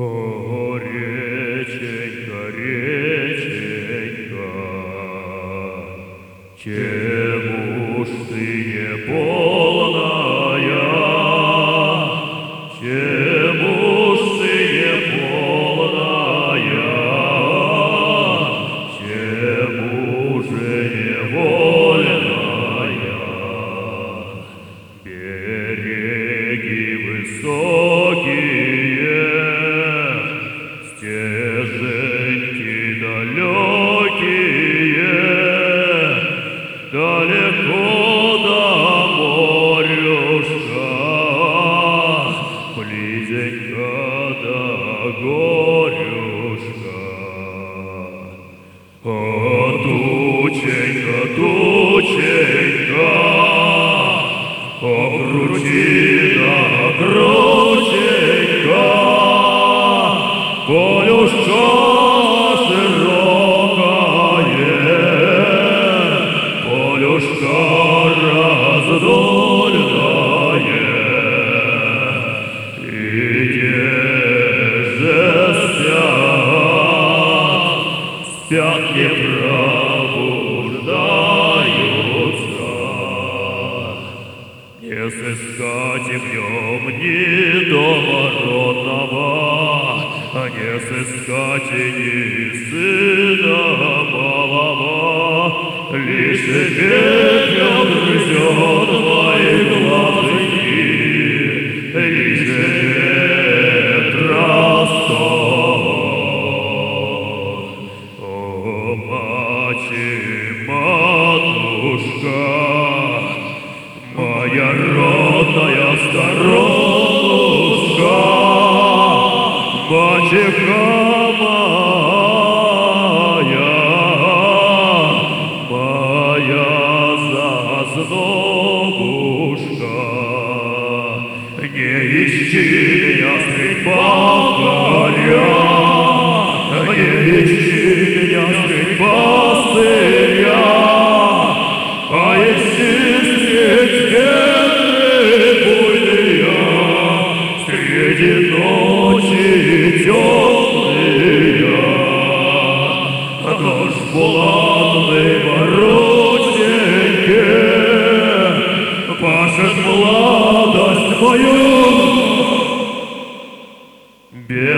О, реченька, реченька, чему ж ты не полная? Чему ж ты не полная? Чему же невольная? Береги высокие, близенько до горюшка. О, тученька, тученька, о, спят не пробуждаются. Не сыскать в нем ни дома родного, а не сыскать ни сына малого. Лишь пепел мати, матушка, Моя родная старушка, моя зазнобушка, не ищи меня средь верхою. Белый